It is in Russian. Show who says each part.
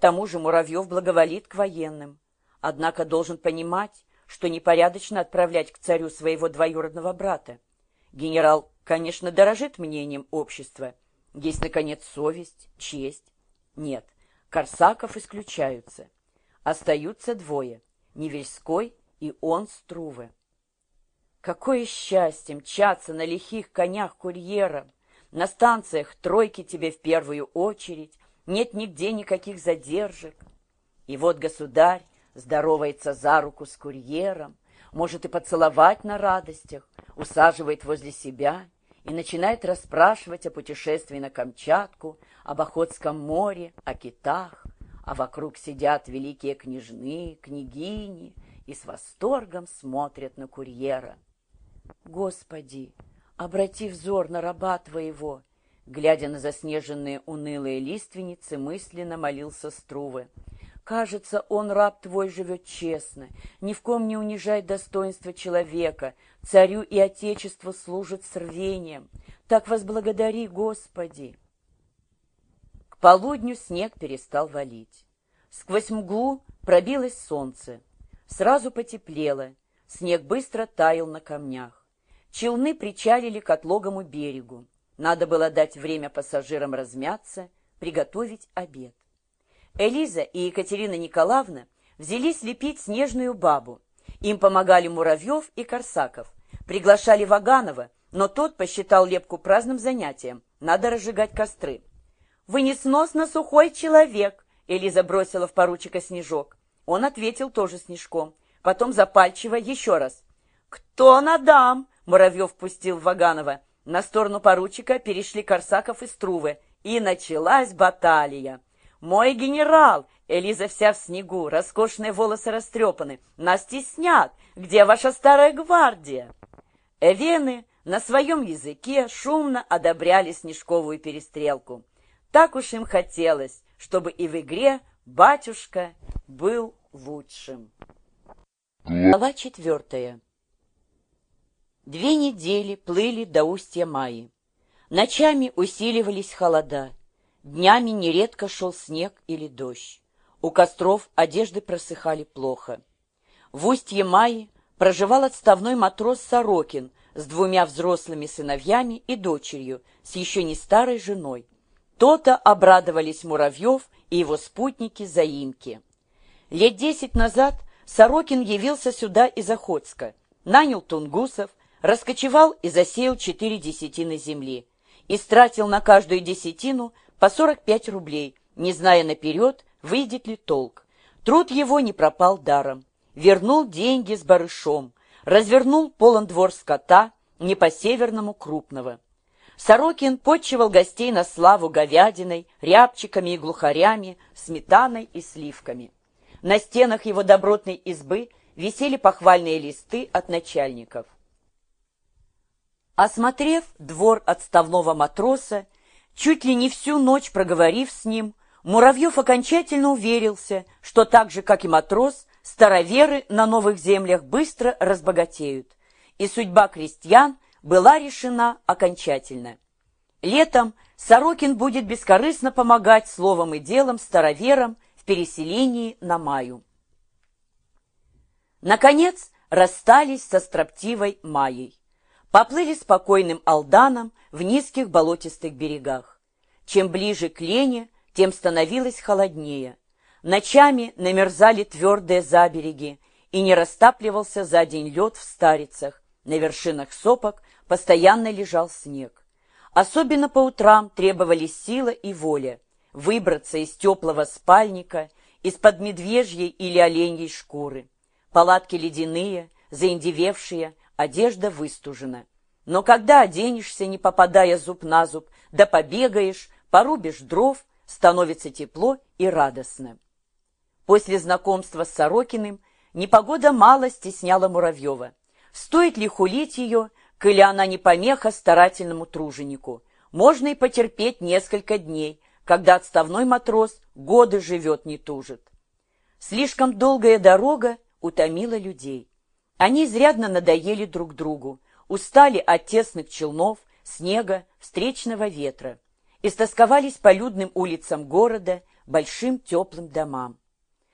Speaker 1: Тому же Муравьев благоволит к военным. Однако должен понимать, что непорядочно отправлять к царю своего двоюродного брата. Генерал, конечно, дорожит мнением общества. Есть, наконец, совесть, честь. Нет, Корсаков исключаются. Остаются двое — Невельской и он Струве. Какое счастье мчаться на лихих конях курьером! На станциях тройки тебе в первую очередь, нет нигде никаких задержек. И вот государь здоровается за руку с курьером, может и поцеловать на радостях, усаживает возле себя и начинает расспрашивать о путешествии на Камчатку, об Охотском море, о китах, а вокруг сидят великие княжны, княгини и с восторгом смотрят на курьера. Господи, обрати взор на раба Твоего, глядя на заснеженные унылые лиственницы, мысленно молился Струве. Кажется, он, раб твой, живет честно, ни в ком не унижает достоинство человека, царю и отечеству служит с рвением. Так возблагодари, Господи! К полудню снег перестал валить. Сквозь мглу пробилось солнце. Сразу потеплело, снег быстро таял на камнях. Челны причалили к отлогому берегу. Надо было дать время пассажирам размяться, приготовить обед. Элиза и Екатерина Николаевна взялись лепить снежную бабу. Им помогали Муравьев и Корсаков. Приглашали Ваганова, но тот посчитал лепку праздным занятием. Надо разжигать костры. «Вы несносно сухой человек!» Элиза бросила в поручика снежок. Он ответил тоже снежком. Потом запальчиво еще раз. «Кто надам?» Муравьев пустил Ваганова. На сторону поручика перешли Корсаков и Струвы. И началась баталия. «Мой генерал!» Элиза вся в снегу, роскошные волосы растрепаны. «Нас теснят! Где ваша старая гвардия?» Эвены на своем языке шумно одобряли снежковую перестрелку. Так уж им хотелось, чтобы и в игре батюшка был лучшим. Глава четвертая. Две недели плыли до устья Майи. Ночами усиливались холода. Днями нередко шел снег или дождь. У костров одежды просыхали плохо. В устье Майи проживал отставной матрос Сорокин с двумя взрослыми сыновьями и дочерью, с еще не старой женой. То-то обрадовались Муравьев и его спутники-заимки. Лет десять назад Сорокин явился сюда из Охотска, нанял тунгусов, раскочевал и засеял четыре десятины земли, истратил на каждую десятину по 45 рублей, не зная наперед, выйдет ли толк. Труд его не пропал даром. Вернул деньги с барышом, развернул полон двор скота, не по-северному крупного. Сорокин подчивал гостей на славу говядиной, рябчиками и глухарями, сметаной и сливками. На стенах его добротной избы висели похвальные листы от начальников. Осмотрев двор отставного матроса, Чуть ли не всю ночь проговорив с ним, Муравьев окончательно уверился, что так же, как и матрос, староверы на новых землях быстро разбогатеют, и судьба крестьян была решена окончательно. Летом Сорокин будет бескорыстно помогать словом и делом староверам в переселении на Маю. Наконец расстались со строптивой Майей. Поплыли спокойным Алданом в низких болотистых берегах. Чем ближе к Лене, тем становилось холоднее. Ночами намерзали твердые забереги, и не растапливался за день лед в старицах. На вершинах сопок постоянно лежал снег. Особенно по утрам требовались сила и воля выбраться из теплого спальника, из-под медвежьей или оленьей шкуры. Палатки ледяные, заиндевевшие, одежда выстужена. Но когда оденешься, не попадая зуб на зуб, да побегаешь, порубишь дров, становится тепло и радостно. После знакомства с Сорокиным непогода мало стесняла Муравьева. Стоит ли хулить ее, коли она не помеха старательному труженику? Можно и потерпеть несколько дней, когда отставной матрос годы живет, не тужит. Слишком долгая дорога утомила людей. Они изрядно надоели друг другу, устали от тесных челнов, снега, встречного ветра, истосковались по людным улицам города, большим теплым домам.